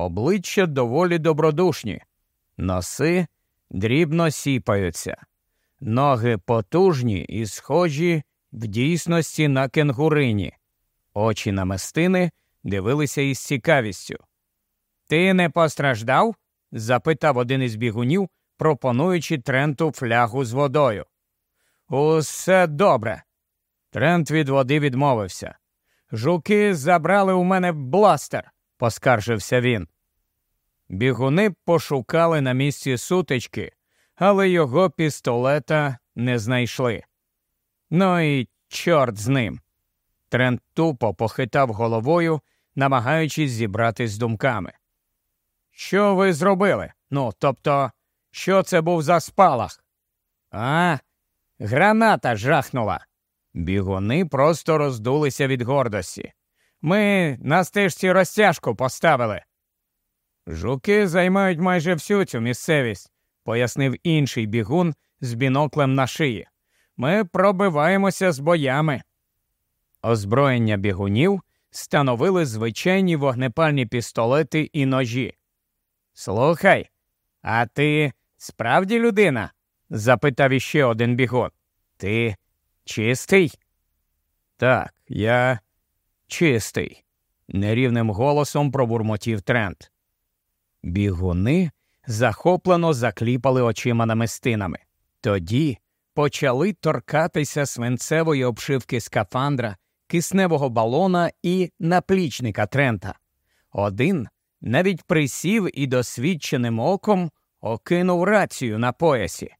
обличчя доволі добродушні, носи дрібно сіпаються, ноги потужні і схожі в дійсності на кенгурині, очі намистини дивилися із цікавістю. Ти не постраждав? запитав один із бігунів, пропонуючи Тренту флягу з водою. Усе добре. Трент від води відмовився. Жуки забрали у мене бластер, поскаржився він. Бігуни пошукали на місці сутички, але його пістолета не знайшли. Ну і чорт з ним. Трент тупо похитав головою, намагаючись зібратись з думками. Що ви зробили? Ну, тобто, що це був за спалах? А, граната жахнула. Бігуни просто роздулися від гордості. Ми на стежці розтяжку поставили. Жуки займають майже всю цю місцевість, пояснив інший бігун з біноклем на шиї. Ми пробиваємося з боями. Озброєння бігунів становили звичайні вогнепальні пістолети і ножі. Слухай, а ти справді людина? запитав іще один бігун. Ти чистий? Так, я чистий, нерівним голосом пробурмотів Трент. Бігуни захоплено закліпали очима намистинами. Тоді почали торкатися свинцевої обшивки скафандра, кисневого балона і наплічника Трента. Один навіть присів і досвідченим оком окинув рацію на поясі.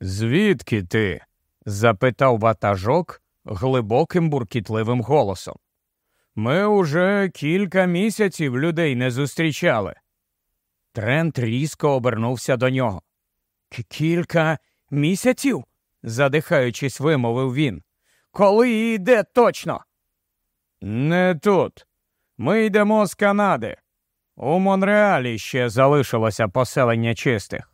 Звідки ти? запитав ватажок глибоким буркітливим голосом. Ми уже кілька місяців людей не зустрічали. Трент різко обернувся до нього. Кілька місяців? задихаючись, вимовив він. Коли і йде точно? Не тут. Ми йдемо з Канади. У Монреалі ще залишилося поселення чистих.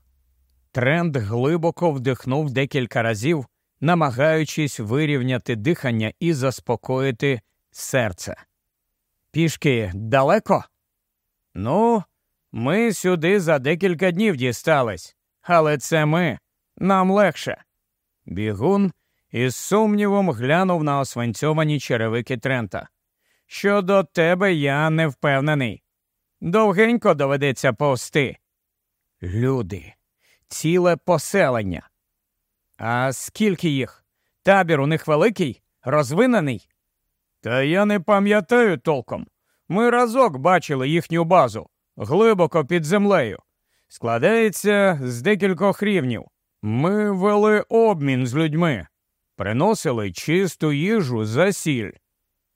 Тренд глибоко вдихнув декілька разів, намагаючись вирівняти дихання і заспокоїти серце. Пішки далеко? Ну, ми сюди за декілька днів дістались, але це ми нам легше. Бігун із сумнівом глянув на освинцьовані черевики Трента. Щодо тебе я не впевнений. Довгенько доведеться повсти. Люди, ціле поселення. А скільки їх? Табір у них великий, розвинений? Та я не пам'ятаю толком. Ми разок бачили їхню базу глибоко під землею. Складається з декількох рівнів. Ми вели обмін з людьми, приносили чисту їжу за сіль.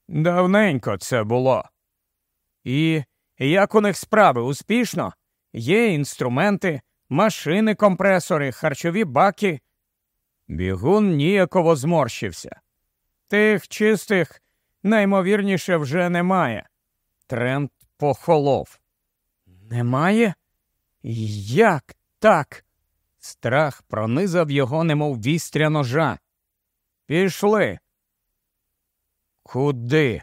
Давненько це було. І як у них справи успішно? Є інструменти, машини, компресори, харчові баки. Бігун ніяково зморщився. Тих чистих наймовірніше вже немає. Тренд похолов. Немає? Як так? Страх пронизав його, немов вістря ножа. Пішли. Куди?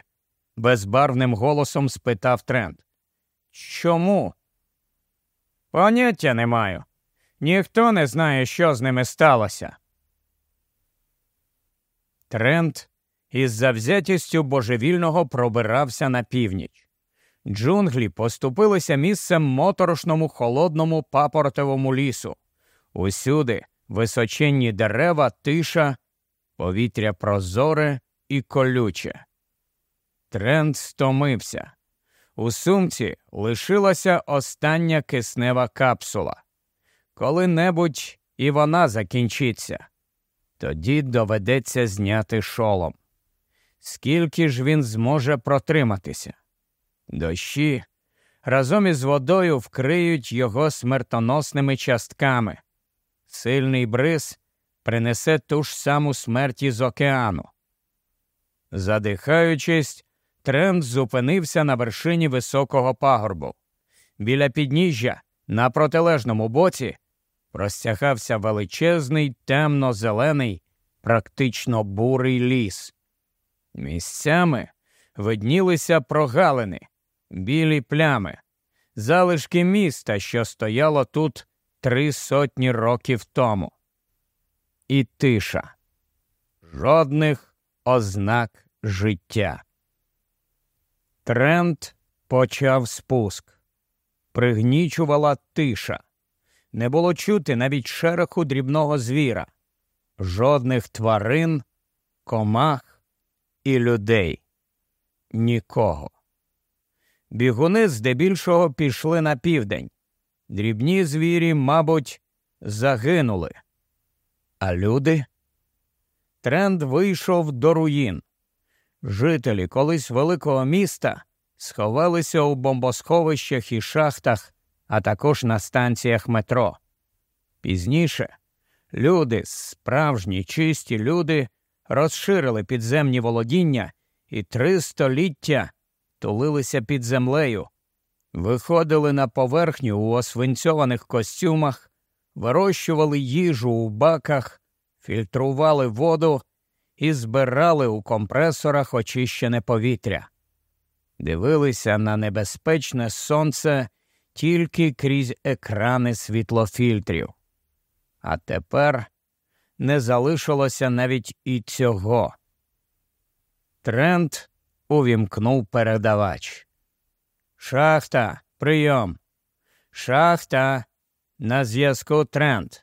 безбарвним голосом спитав Трент. Чому? Поняття не маю. Ніхто не знає, що з ними сталося. Трент із завзятістю божевільного пробирався на північ. Джунглі поступилися місцем моторошному холодному папоротевому лісу. Усюди височенні дерева, тиша, повітря прозоре і колюче. Тренд стомився. У сумці лишилася остання киснева капсула. Коли-небудь і вона закінчиться. Тоді доведеться зняти шолом. Скільки ж він зможе протриматися? Дощі разом із водою вкриють його смертоносними частками. Сильний бриз принесе ту ж саму смерть із океану. Задихаючись, Тренд зупинився на вершині високого пагорбу. Біля підніжжя, на протилежному боці, простягався величезний темно-зелений, практично бурий ліс. Місцями виднілися прогалини, білі плями. залишки міста, що стояло тут три сотні років тому. І тиша. Жодних ознак життя. Тренд почав спуск. Пригнічувала тиша. Не було чути навіть шереху дрібного звіра, жодних тварин, комах і людей. Нікого. Бігуни здебільшого пішли на південь. Дрібні звірі, мабуть, загинули. А люди? Тренд вийшов до руїн. Жителі колись великого міста сховалися у бомбосховищах і шахтах, а також на станціях метро. Пізніше люди, справжні чисті люди, розширили підземні володіння і три століття тулилися під землею, виходили на поверхню у освинцьованих костюмах, вирощували їжу у баках, фільтрували воду і збирали у компресорах очищене повітря, дивилися на небезпечне сонце тільки крізь екрани світлофільтрів. А тепер не залишилося навіть і цього. Тренд увімкнув передавач. Шахта, прийом. Шахта на зв'язку тренд.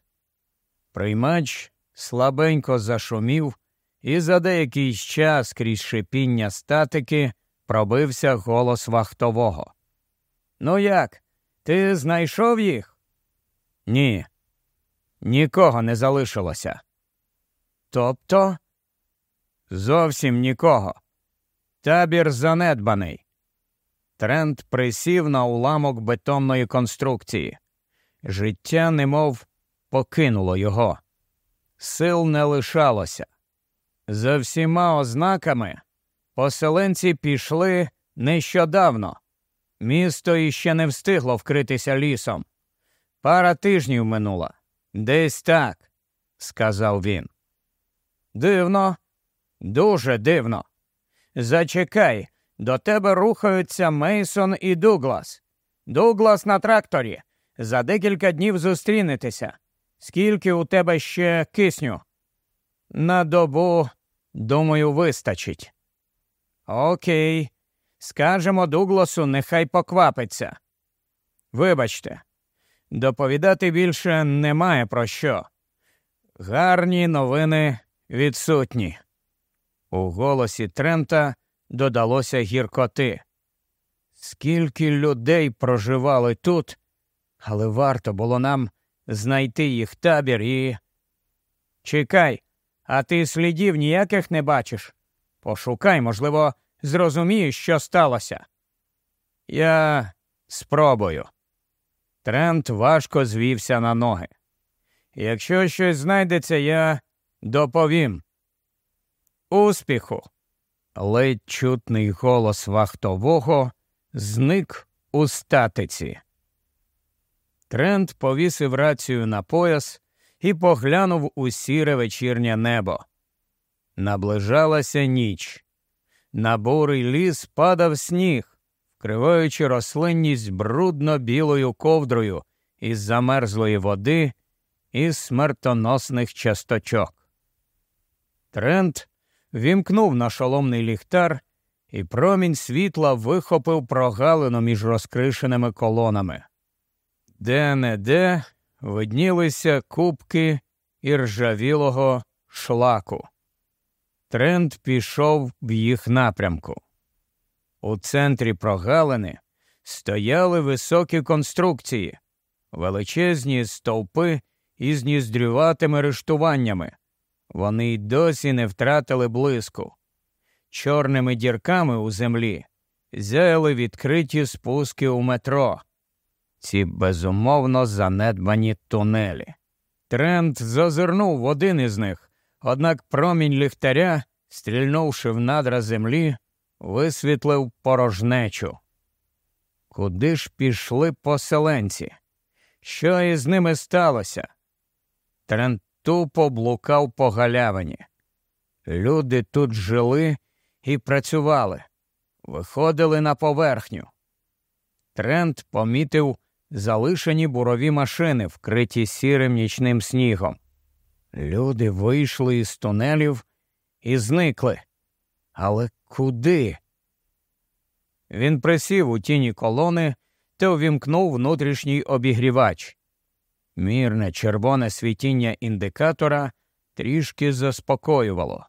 Приймач слабенько зашумів, і за деякий час крізь шипіння статики пробився голос вахтового. Ну як? Ти знайшов їх? Ні. Нікого не залишилося. Тобто зовсім нікого. Табір занедбаний. Тренд присів на уламок бетонної конструкції. Життя, немов покинуло його. Сил не лишалося. За всіма ознаками поселенці пішли нещодавно. Місто іще не встигло вкритися лісом. Пара тижнів минула. Десь так, сказав він. Дивно, дуже дивно. Зачекай, до тебе рухаються Мейсон і Дуглас. Дуглас на тракторі. За декілька днів зустрінетеся. Скільки у тебе ще кисню? На добу, думаю, вистачить. Окей. Скажемо Дугласу, нехай поквапиться. Вибачте, доповідати більше немає про що. Гарні новини відсутні. У голосі Трента додалося гіркоти. Скільки людей проживали тут, але варто було нам знайти їх табір і. Чекай, а ти слідів ніяких не бачиш? Пошукай, можливо, зрозумієш, що сталося. Я спробую. Трент важко звівся на ноги. Якщо щось знайдеться, я доповім. Успіху. Ледь чутний голос вахтового зник у статиці. Трент повісив рацію на пояс і поглянув у сіре вечірнє небо. Наближалася ніч. На бурий ліс падав сніг, вкриваючи рослинність брудно білою ковдрою із замерзлої води і смертоносних часточок. Трент вімкнув на шоломний ліхтар, і промінь світла вихопив прогалину між розкришеними колонами. Де не де виднілися кубки іржавілого шлаку. Тренд пішов в їх напрямку. У центрі прогалини стояли високі конструкції, величезні стовпи із ніздрюватими рештуваннями. Вони й досі не втратили блиску. Чорними дірками у землі зяяли відкриті спуски у метро. Ці безумовно занедбані тунелі. Тренд зазирнув в один із них, однак промінь ліхтаря, стрільнувши в надра землі, висвітлив порожнечу. Куди ж пішли поселенці? Що із ними сталося? Тренд тупо блукав по галявині. Люди тут жили і працювали, виходили на поверхню. Трент помітив залишені бурові машини, вкриті сірим нічним снігом. Люди вийшли із тунелів і зникли. Але куди? Він присів у тіні колони та увімкнув внутрішній обігрівач. Мірне червоне світіння індикатора трішки заспокоювало.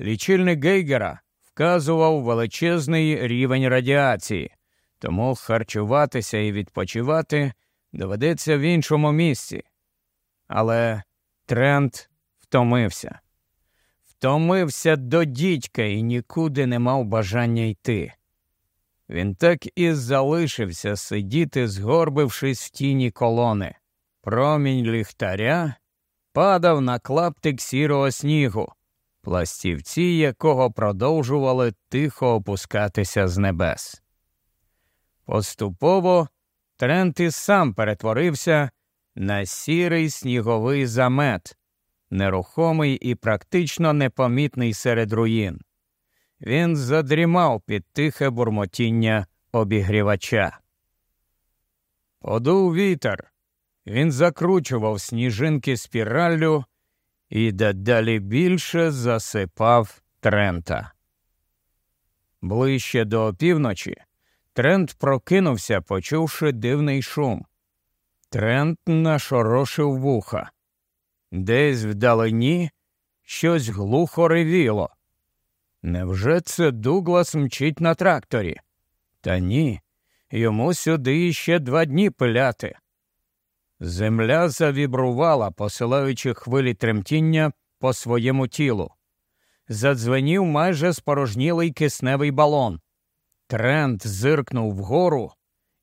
Лічильник Гейгера вказував величезний рівень радіації, тому харчуватися і відпочивати доведеться в іншому місці. Але Трент втомився. Втомився до дідька і нікуди не мав бажання йти. Він так і залишився сидіти, згорбившись в тіні колони. Промінь ліхтаря падав на клаптик сірого снігу, пластівці якого продовжували тихо опускатися з небес. Поступово Трент і сам перетворився на сірий сніговий замет, нерухомий і практично непомітний серед руїн. Він задрімав під тихе бурмотіння обігрівача. Подув вітер. Він закручував сніжинки спіраллю і дедалі більше засипав Трента. Ближче до опівночі Трент прокинувся, почувши дивний шум. Трент нашорошив вуха. Десь вдалині щось глухо ревіло. Невже це Дуглас мчить на тракторі? Та ні, йому сюди ще два дні пиляти. Земля завібрувала, посилаючи хвилі тремтіння по своєму тілу. Задзвенів майже спорожнілий кисневий балон. Трент зиркнув вгору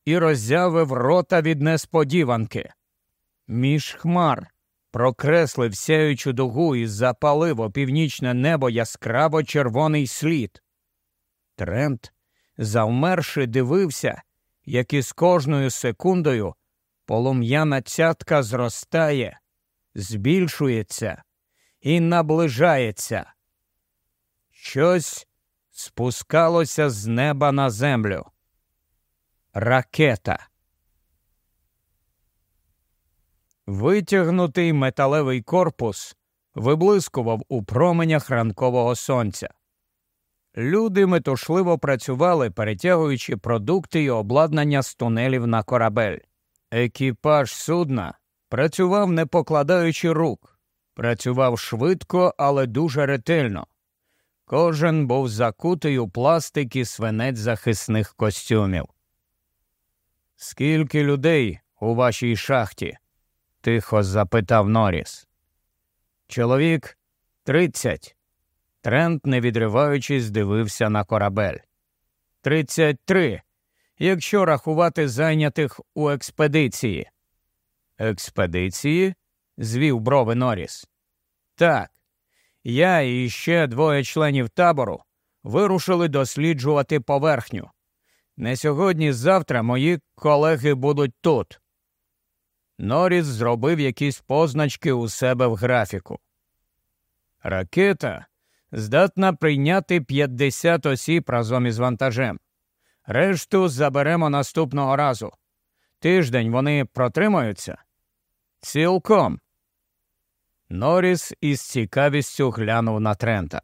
і роззявив рота від несподіванки. Між хмар прокреслив сяючу дугу і запалив опівнічне небо яскраво червоний слід. Трент, завмерши, дивився, як із кожною секундою полум'яна цятка зростає, збільшується і наближається. Щось спускалося з неба на землю. Ракета. Витягнутий металевий корпус виблискував у променях ранкового сонця. Люди метушливо працювали, перетягуючи продукти і обладнання з тунелів на корабель. Екіпаж судна працював, не покладаючи рук, працював швидко, але дуже ретельно. Кожен був закутий у пластик і свинець захисних костюмів. Скільки людей у вашій шахті? Тихо запитав Норіс. Чоловік тридцять. Трент, не відриваючись, дивився на корабель. Тридцять три, якщо рахувати зайнятих у експедиції. Експедиції? звів брови Норіс. Так. Я і ще двоє членів табору вирушили досліджувати поверхню. Не сьогодні завтра мої колеги будуть тут. Норіс зробив якісь позначки у себе в графіку. Ракета здатна прийняти 50 осіб разом із вантажем. Решту заберемо наступного разу. Тиждень вони протримаються? Цілком. Норіс із цікавістю глянув на Трента.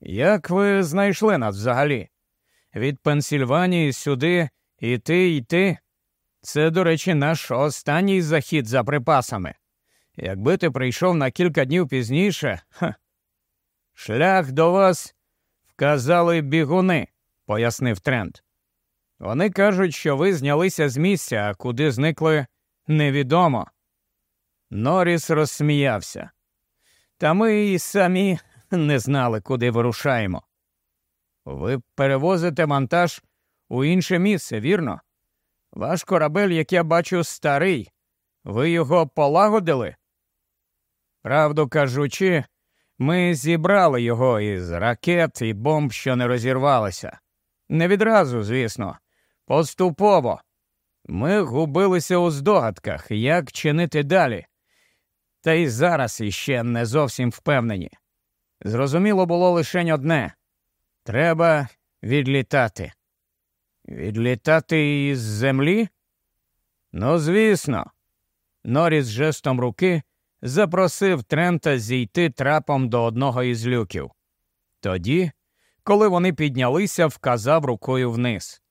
Як ви знайшли нас взагалі? Від Пенсільванії сюди іти йти? Це, до речі, наш останній захід за припасами. Якби ти прийшов на кілька днів пізніше, ха. шлях до вас вказали бігуни, пояснив Трент. Вони кажуть, що ви знялися з місця, а куди зникли невідомо. Норіс розсміявся. Та ми і самі не знали, куди вирушаємо. Ви перевозите монтаж у інше місце, вірно? Ваш корабель, як я бачу, старий. Ви його полагодили? Правду кажучи, ми зібрали його із ракет і бомб, що не розірвалися. Не відразу, звісно, поступово. Ми губилися у здогадках, як чинити далі. Та й зараз іще не зовсім впевнені. Зрозуміло було лише одне треба відлітати. Відлітати із землі? Ну, звісно. Норіс жестом руки запросив Трента зійти трапом до одного із люків. Тоді, коли вони піднялися, вказав рукою вниз.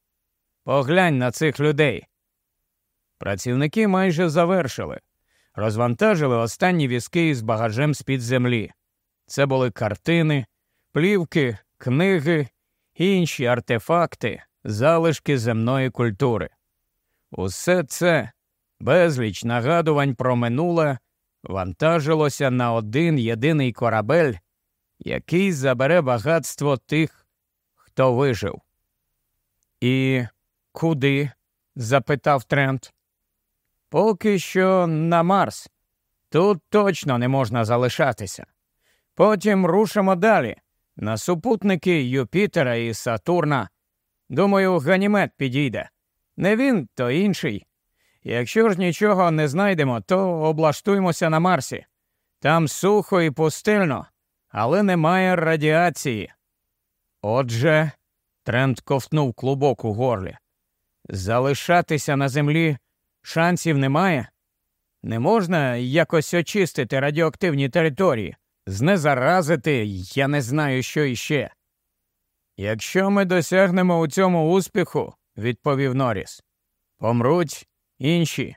Поглянь на цих людей. Працівники майже завершили, розвантажили останні візки із багажем з-під землі. Це були картини, плівки, книги, інші артефакти, залишки земної культури. Усе це безліч нагадувань про минуле вантажилося на один єдиний корабель, який забере багатство тих, хто вижив. І куди? запитав Трент. Поки що на Марс. Тут точно не можна залишатися. Потім рушимо далі на супутники Юпітера і Сатурна. Думаю, ганімет підійде. Не він, то інший. Якщо ж нічого не знайдемо, то облаштуємося на Марсі. Там сухо і пустельно, але немає радіації. Отже, Трент ковтнув клубок у горлі. Залишатися на землі шансів немає. Не можна якось очистити радіоактивні території, знезаразити, я не знаю, що іще. Якщо ми досягнемо у цьому успіху, відповів Норріс, помруть інші.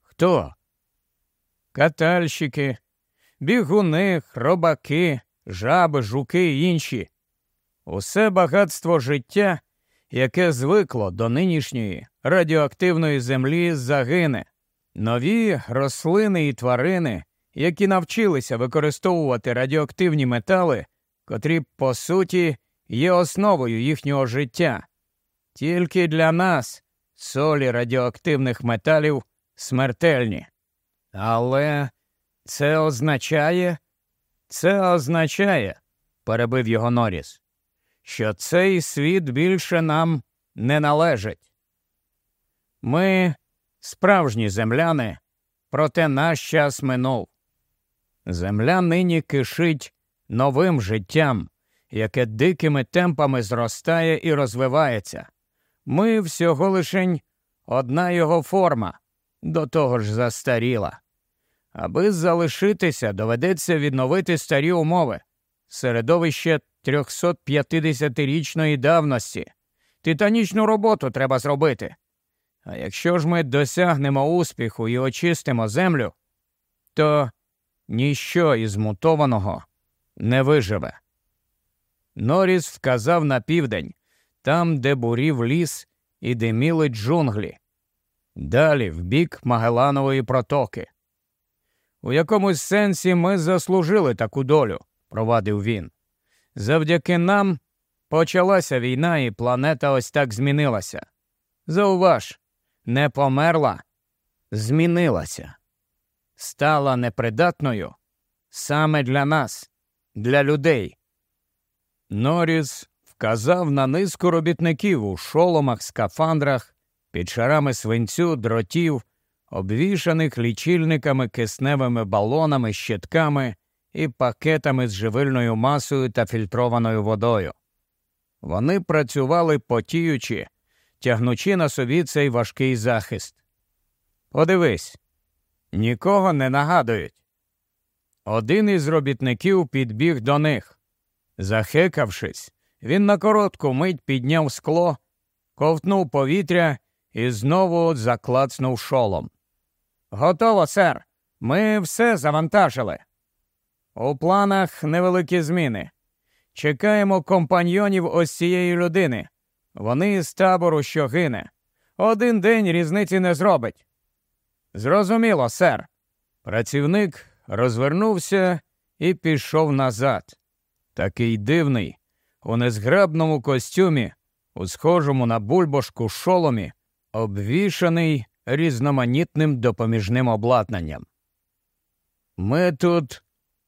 Хто? Катальщики, бігуни, хробаки, жаби, жуки і інші. Усе багатство життя, яке звикло до нинішньої радіоактивної землі, загине. Нові рослини і тварини, які навчилися використовувати радіоактивні метали, котрі, по суті, є основою їхнього життя. Тільки для нас солі радіоактивних металів смертельні. Але це означає, це означає, перебив його Норіс, що цей світ більше нам не належить. Ми справжні земляни, проте наш час минув. Земля нині кишить новим життям, яке дикими темпами зростає і розвивається. Ми всього лишень одна його форма, до того ж застаріла. Аби залишитися, доведеться відновити старі умови, середовище 350-річної давності. Титанічну роботу треба зробити. А якщо ж ми досягнемо успіху і очистимо землю, то ніщо із мутованого не виживе. Норіс вказав на південь, там, де бурів ліс і диміли джунглі, далі в бік Магеланової протоки. У якомусь сенсі ми заслужили таку долю, провадив він. Завдяки нам почалася війна, і планета ось так змінилася. Зауваж, не померла, змінилася, стала непридатною саме для нас, для людей. Норіс вказав на низку робітників у шоломах, скафандрах, під шарами свинцю, дротів, обвішаних лічильниками, кисневими балонами, щитками і пакетами з живильною масою та фільтрованою водою. Вони працювали потіючи, тягнучи на собі цей важкий захист. Подивись, нікого не нагадують. Один із робітників підбіг до них. Захекавшись, він на коротку мить підняв скло, ковтнув повітря і знову заклацнув шолом. Готово, сер. Ми все завантажили. У планах невеликі зміни. Чекаємо компаньйонів ось цієї людини. Вони з табору, що гине. Один день різниці не зробить. Зрозуміло, сер. Працівник розвернувся і пішов назад. Такий дивний, у незграбному костюмі, у схожому на бульбашку шоломі, обвішаний різноманітним допоміжним обладнанням. Ми тут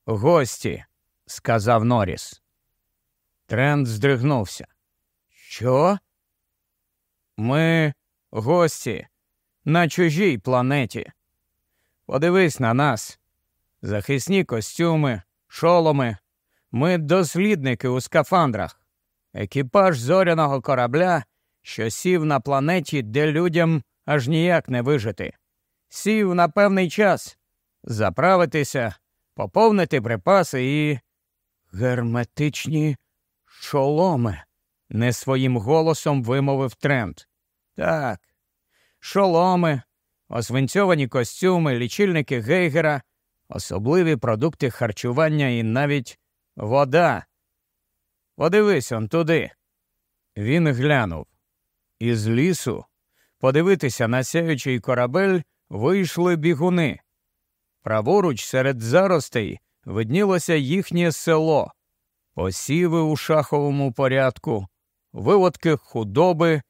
гості, сказав Норіс. Тренд здригнувся. Що? Ми гості на чужій планеті. Подивись на нас. Захисні костюми, шоломи. Ми дослідники у скафандрах, екіпаж зоряного корабля, що сів на планеті, де людям аж ніяк не вижити. Сів на певний час заправитися, поповнити припаси і. Герметичні шоломи, не своїм голосом вимовив Трент. Так, шоломи, освинцьовані костюми, лічильники гейгера, особливі продукти харчування і навіть вода. Подивись он туди. Він глянув. Із лісу подивитися на сяючий корабель вийшли бігуни. Праворуч серед заростей виднілося їхнє село, посіви у шаховому порядку, виводки худоби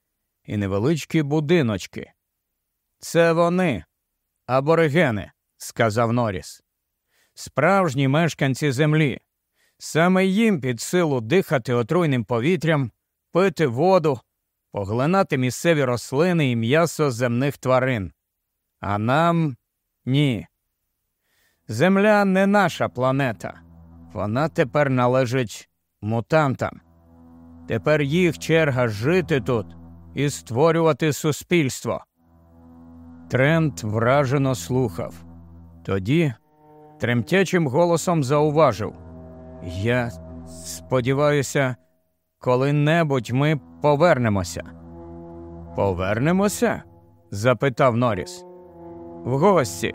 і невеличкі будиночки. Це вони, аборигени, сказав Норіс. Справжні мешканці землі. Саме їм під силу дихати отруйним повітрям, пити воду, поглинати місцеві рослини і м'ясо земних тварин. А нам ні. Земля не наша планета. Вона тепер належить мутантам. Тепер їх черга жити тут і створювати суспільство. Трент вражено слухав. Тоді тремтячим голосом зауважив Я сподіваюся, коли-небудь ми повернемося. Повернемося? запитав Норіс. В гості.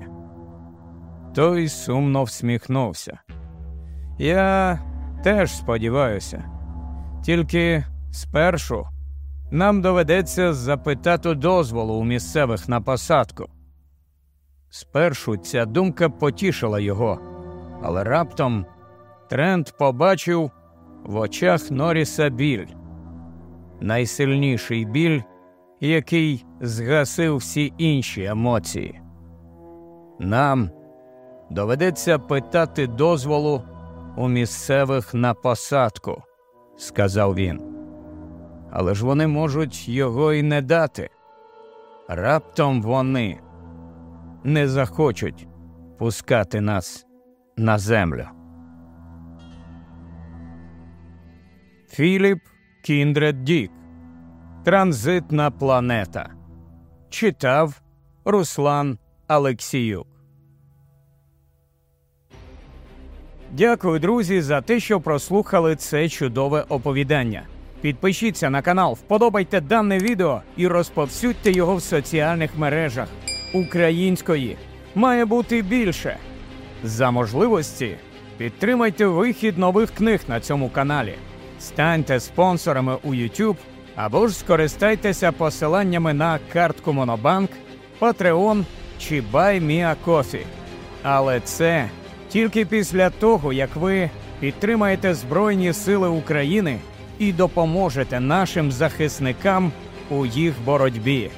Той сумно всміхнувся. Я теж сподіваюся. Тільки спершу нам доведеться запитати дозволу у місцевих на посадку. Спершу ця думка потішила його, але раптом Трент побачив в очах Норіса біль, найсильніший біль, який згасив всі інші емоції. Нам доведеться питати дозволу у місцевих на посадку, сказав він. Але ж вони можуть його і не дати. Раптом вони не захочуть пускати нас на землю. Філіп Кіндред Дік Транзитна планета. Читав Руслан Алексіюк. Дякую, друзі, за те, що прослухали це чудове оповідання. Підпишіться на канал, вподобайте дане відео і розповсюдьте його в соціальних мережах. Української має бути більше. За можливості підтримайте вихід нових книг на цьому каналі, станьте спонсорами у YouTube або ж скористайтеся посиланнями на картку Монобанк, Patreon чи BuyMeACoffee. Але це тільки після того, як ви підтримаєте Збройні Сили України і допоможете нашим захисникам у їх боротьбі.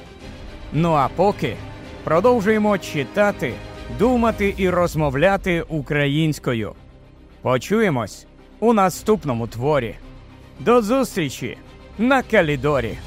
Ну а поки продовжуємо читати, думати і розмовляти українською. Почуємось у наступному творі. До зустрічі на Калідорі!